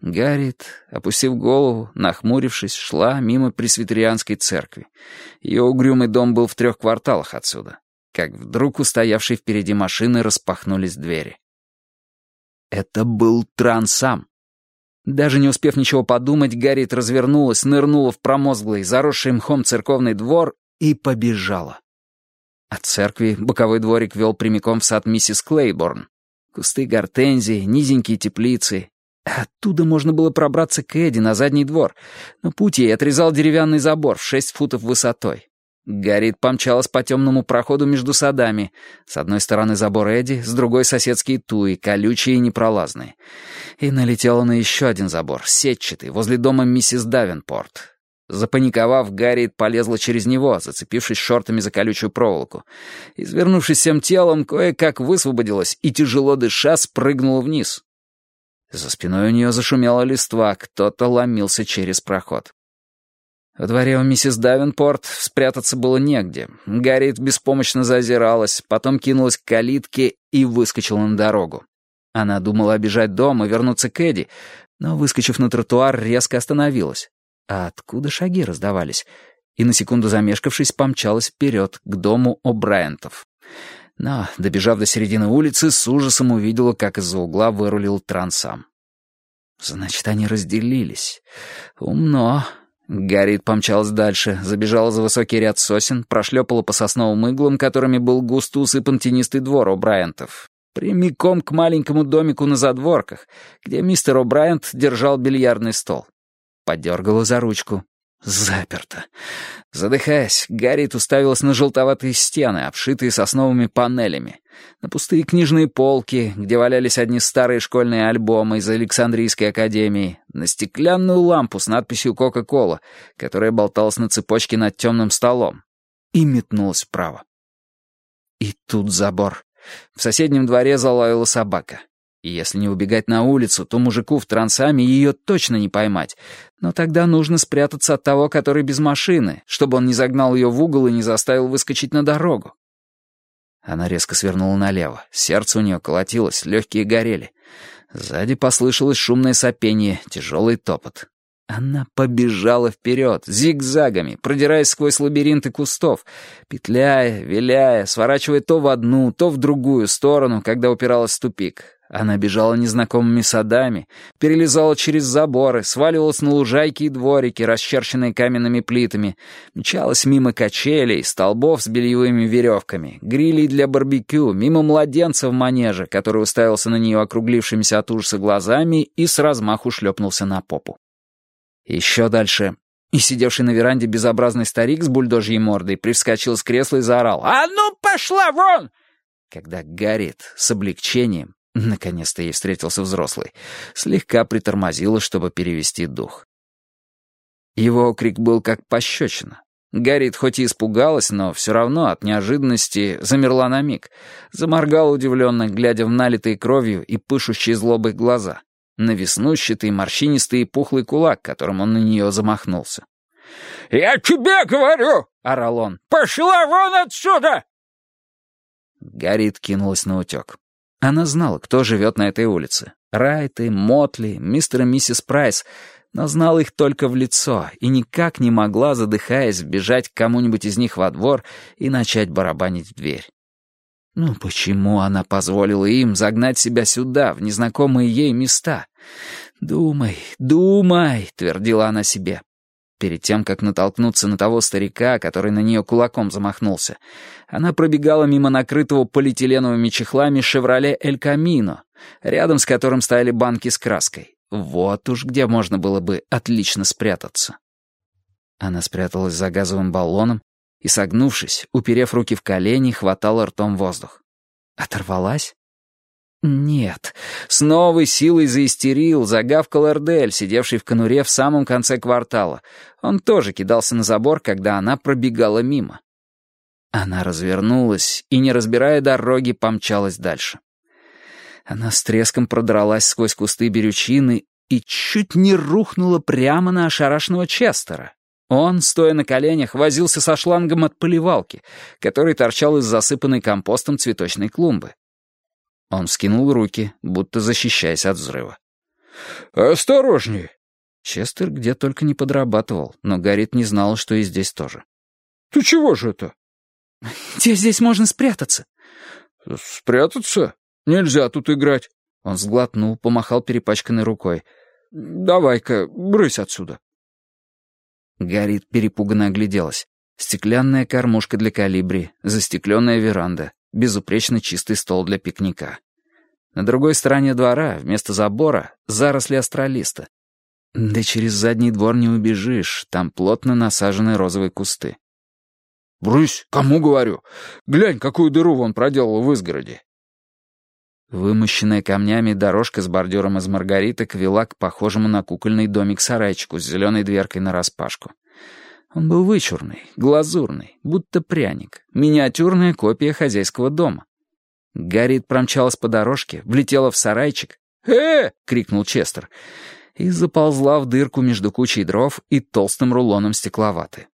Гарриет, опустив голову, нахмурившись, шла мимо пресвитерианской церкви. Ее угрюмый дом был в трех кварталах отсюда. Как вдруг у впереди машины распахнулись двери. Это был Трансам. Даже не успев ничего подумать, Гарриет развернулась, нырнула в промозглый, заросший мхом церковный двор и побежала. От церкви боковой дворик вел прямиком в сад миссис Клейборн. Кусты гортензии, низенькие теплицы, Оттуда можно было пробраться к Эдди на задний двор, но путь ей отрезал деревянный забор в шесть футов высотой. Гарриет помчалась по темному проходу между садами. С одной стороны забор Эдди, с другой соседские туи, колючие и непролазные. И налетела на еще один забор, сетчатый, возле дома миссис Давенпорт. Запаниковав, Гарриет полезла через него, зацепившись шортами за колючую проволоку. Извернувшись всем телом, кое-как высвободилась и, тяжело дыша, спрыгнула вниз. За спиной у нее зашумела листва, кто-то ломился через проход. В дворе у миссис Давенпорт спрятаться было негде. Гарриет беспомощно зазиралась, потом кинулась к калитке и выскочила на дорогу. Она думала обижать дом и вернуться к Эдди, но, выскочив на тротуар, резко остановилась. А откуда шаги раздавались? И на секунду замешкавшись, помчалась вперед к дому О'Брайентов но, добежав до середины улицы, с ужасом увидела, как из-за угла вырулил трансам. Значит, они разделились. Умно. Гарриет помчалась дальше, забежала за высокий ряд сосен, прошлепала по сосновым иглам, которыми был густо усыпан тенистый двор О'Брайентов. Прямиком к маленькому домику на задворках, где мистер О'Брайент держал бильярдный стол. Подергала за ручку. Заперто. Задыхаясь, Гарриет уставилась на желтоватые стены, обшитые сосновыми панелями, на пустые книжные полки, где валялись одни старые школьные альбомы из Александрийской академии, на стеклянную лампу с надписью «Кока-кола», которая болталась на цепочке над темным столом, и метнулась вправо. И тут забор. В соседнем дворе залаяла собака. И если не убегать на улицу, то мужику в трансаме ее точно не поймать. Но тогда нужно спрятаться от того, который без машины, чтобы он не загнал ее в угол и не заставил выскочить на дорогу. Она резко свернула налево. Сердце у нее колотилось, легкие горели. Сзади послышалось шумное сопение, тяжелый топот. Она побежала вперед, зигзагами, продираясь сквозь лабиринты кустов, петляя, виляя, сворачивая то в одну, то в другую сторону, когда упиралась в тупик. Она бежала незнакомыми садами, перелезала через заборы, сваливалась на лужайки и дворики, расчерченные каменными плитами, мчалась мимо качелей, столбов с бельевыми веревками, грилей для барбекю, мимо младенца в манеже, который уставился на нее округлившимися от ужаса глазами и с размаху шлепнулся на попу. Еще дальше. И сидевший на веранде безобразный старик с бульдожьей мордой привскочил с кресла и заорал «А ну, пошла вон!» Когда Гарриет с облегчением, наконец-то ей встретился взрослый, слегка притормозила, чтобы перевести дух. Его крик был как пощечина. Гарриет хоть и испугалась, но все равно от неожиданности замерла на миг, заморгала удивленно, глядя в налитые кровью и пышущие злобой глаза на веснущатый, морщинистый и пухлый кулак, которым он на нее замахнулся. «Я тебе говорю!» — орал он. «Пошла вон отсюда!» Гарриет кинулась на утек. Она знала, кто живет на этой улице. Райты, Мотли, мистер и миссис Прайс, но знала их только в лицо и никак не могла, задыхаясь, бежать к кому-нибудь из них во двор и начать барабанить в дверь. Ну почему она позволила им загнать себя сюда, в незнакомые ей места? «Думай, думай», — твердила она себе. Перед тем, как натолкнуться на того старика, который на нее кулаком замахнулся, она пробегала мимо накрытого полиэтиленовыми чехлами «Шевроле Эль Камино», рядом с которым стояли банки с краской. Вот уж где можно было бы отлично спрятаться. Она спряталась за газовым баллоном, и, согнувшись, уперев руки в колени, хватала ртом воздух. Оторвалась? Нет. С новой силой заистерил, загавкал Эрдель, сидевший в конуре в самом конце квартала. Он тоже кидался на забор, когда она пробегала мимо. Она развернулась и, не разбирая дороги, помчалась дальше. Она с треском продралась сквозь кусты берючины и чуть не рухнула прямо на ошарашенного Честера, он, стоя на коленях, возился со шлангом от поливалки, который торчал из засыпанной компостом цветочной клумбы. Он скинул руки, будто защищаясь от взрыва. «Осторожнее!» Честер где только не подрабатывал, но Гаррит не знал, что и здесь тоже. «Ты чего же это?» «Где здесь можно спрятаться?» «Спрятаться? Нельзя тут играть». Он сглотнул, помахал перепачканной рукой. «Давай-ка, брысь отсюда». Гаррит перепуганно огляделась. Стеклянная кормушка для калибри, застекленная веранда, безупречно чистый стол для пикника. На другой стороне двора, вместо забора, заросли астролиста. Да через задний двор не убежишь, там плотно насажены розовые кусты. «Брысь, кому говорю? Глянь, какую дыру вон проделал в изгороде». Вымощенная камнями дорожка с бордюром из маргариток вела к похожему на кукольный домик-сарайчику с зеленой дверкой нараспашку. Он был вычурный, глазурный, будто пряник, миниатюрная копия хозяйского дома. Гарриет промчалась по дорожке, влетела в сарайчик. «Э!» — крикнул Честер. И заползла в дырку между кучей дров и толстым рулоном стекловаты.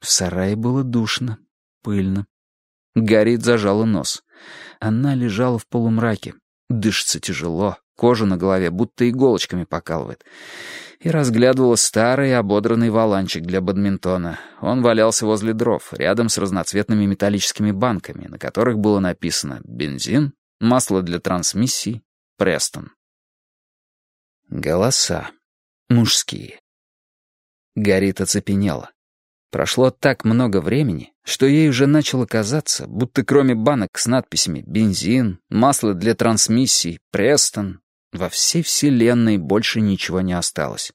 В сарае было душно, пыльно. Гарриет зажала нос. Она лежала в полумраке. Дышится тяжело, кожа на голове будто иголочками покалывает. И разглядывала старый ободранный валанчик для бадминтона. Он валялся возле дров, рядом с разноцветными металлическими банками, на которых было написано «бензин», «масло для трансмиссии», «престон». Голоса. Мужские. Гарит оцепенела. Прошло так много времени, что ей уже начало казаться, будто кроме банок с надписями «бензин», «масло для трансмиссий», «престон», во всей вселенной больше ничего не осталось.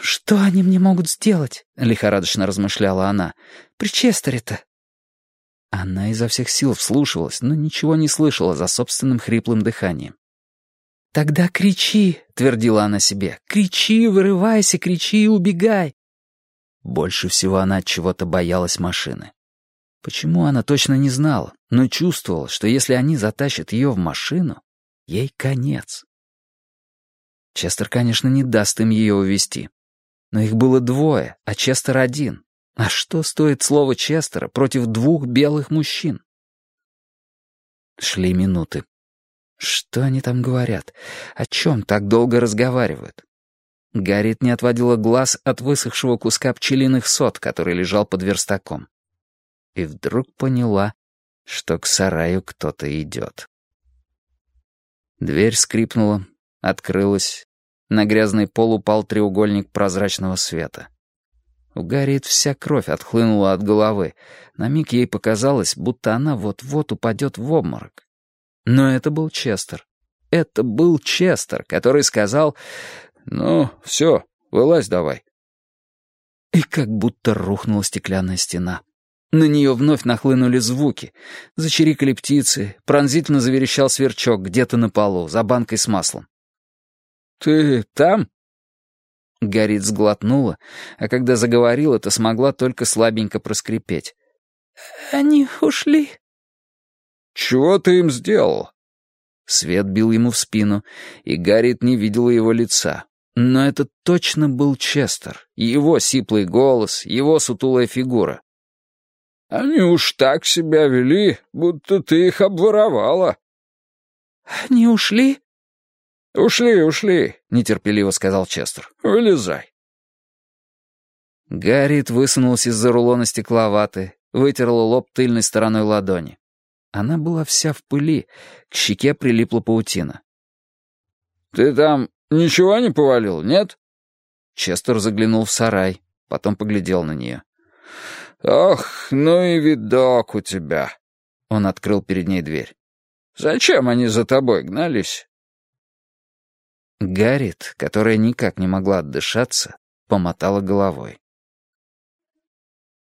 «Что они мне могут сделать?» — лихорадочно размышляла она. «При Честере-то?» Она изо всех сил вслушивалась, но ничего не слышала за собственным хриплым дыханием. «Тогда кричи», — твердила она себе. «Кричи, вырывайся, кричи и убегай. Больше всего она от чего-то боялась машины. Почему она точно не знала, но чувствовала, что если они затащат ее в машину, ей конец. Честер, конечно, не даст им ее увести. Но их было двое, а Честер один. А что стоит слово Честера против двух белых мужчин? Шли минуты. Что они там говорят? О чем так долго разговаривают? Гарриет не отводила глаз от высохшего куска пчелиных сот, который лежал под верстаком. И вдруг поняла, что к сараю кто-то идет. Дверь скрипнула, открылась. На грязный пол упал треугольник прозрачного света. У Гарриет вся кровь отхлынула от головы. На миг ей показалось, будто она вот-вот упадет в обморок. Но это был Честер. Это был Честер, который сказал «Ну, все, вылазь давай». И как будто рухнула стеклянная стена. На нее вновь нахлынули звуки. Зачирикали птицы, пронзительно заверещал сверчок где-то на полу, за банкой с маслом. «Ты там?» Горит сглотнула, а когда заговорила, то смогла только слабенько проскрипеть. «Они ушли». «Чего ты им сделал?» Свет бил ему в спину, и Гарриет не видела его лица. Но это точно был Честер, его сиплый голос, его сутулая фигура. «Они уж так себя вели, будто ты их обворовала». «Они ушли?» «Ушли, ушли», — нетерпеливо сказал Честер. «Вылезай». Гарриет высунулась из-за рулона стекловаты, вытерла лоб тыльной стороной ладони. Она была вся в пыли, к щеке прилипла паутина. «Ты там «Ничего не повалил, нет?» Честер заглянул в сарай, потом поглядел на нее. «Ох, ну и видок у тебя!» Он открыл перед ней дверь. «Зачем они за тобой гнались?» Гаррит, которая никак не могла отдышаться, помотала головой.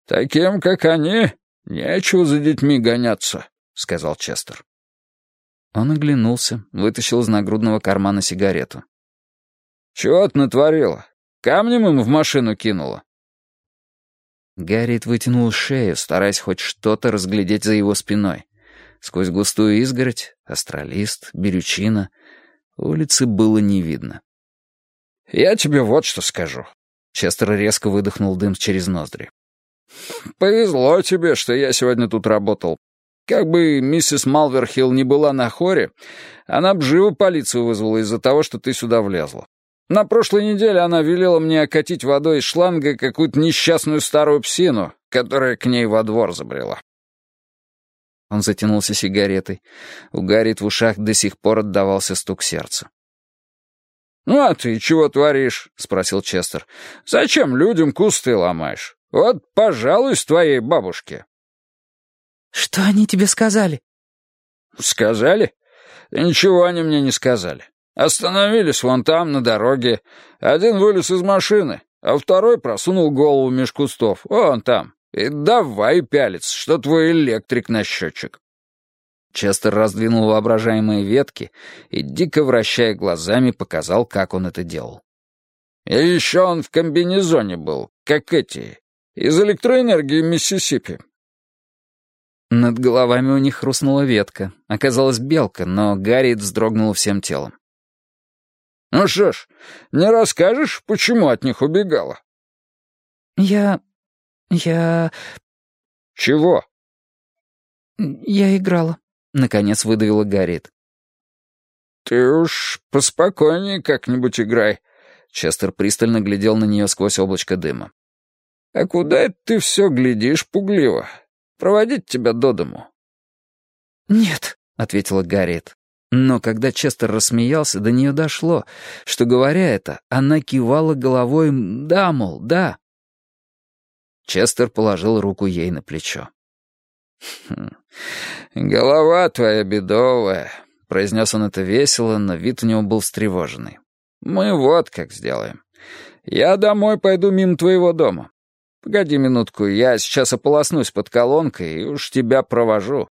«Таким, как они, нечего за детьми гоняться», — сказал Честер. Он оглянулся, вытащил из нагрудного кармана сигарету. «Чего ты натворила? Камнем им в машину кинула?» Гарриет вытянул шею, стараясь хоть что-то разглядеть за его спиной. Сквозь густую изгородь, астролист, берючина. Улицы было не видно. «Я тебе вот что скажу». Честер резко выдохнул дым через ноздри. «Повезло тебе, что я сегодня тут работал. Как бы миссис Малверхилл не была на хоре, она б живо полицию вызвала из-за того, что ты сюда влезла. На прошлой неделе она велела мне окатить водой из шланга какую-то несчастную старую псину, которая к ней во двор забрела. Он затянулся сигаретой. У Гарриет в ушах до сих пор отдавался стук сердца. «Ну а ты чего творишь?» — спросил Честер. «Зачем людям кусты ломаешь? Вот, пожалуйста, твоей бабушке». «Что они тебе сказали?» «Сказали? Ничего они мне не сказали. Остановились вон там, на дороге. Один вылез из машины, а второй просунул голову меж кустов. Вон там. И давай пялиться, что твой электрик на счетчик». Честер раздвинул воображаемые ветки и, дико вращая глазами, показал, как он это делал. «И еще он в комбинезоне был, как эти, из электроэнергии Миссисипи. Над головами у них хрустнула ветка. Оказалась белка, но Гарри вздрогнул всем телом. «Ну что ж, не расскажешь, почему от них убегала?» «Я... я...» «Чего?» «Я играла», — наконец выдавила Гарриет. «Ты уж поспокойнее как-нибудь играй», — Честер пристально глядел на нее сквозь облачко дыма. «А куда это ты все глядишь пугливо? Проводить тебя до дому?» «Нет», — ответила Гарриет. Но когда Честер рассмеялся, до нее дошло, что, говоря это, она кивала головой «да, мол, да». Честер положил руку ей на плечо. «Хм, «Голова твоя бедовая», — произнес он это весело, но вид у него был встревоженный. «Мы вот как сделаем. Я домой пойду мимо твоего дома. Погоди минутку, я сейчас ополоснусь под колонкой и уж тебя провожу.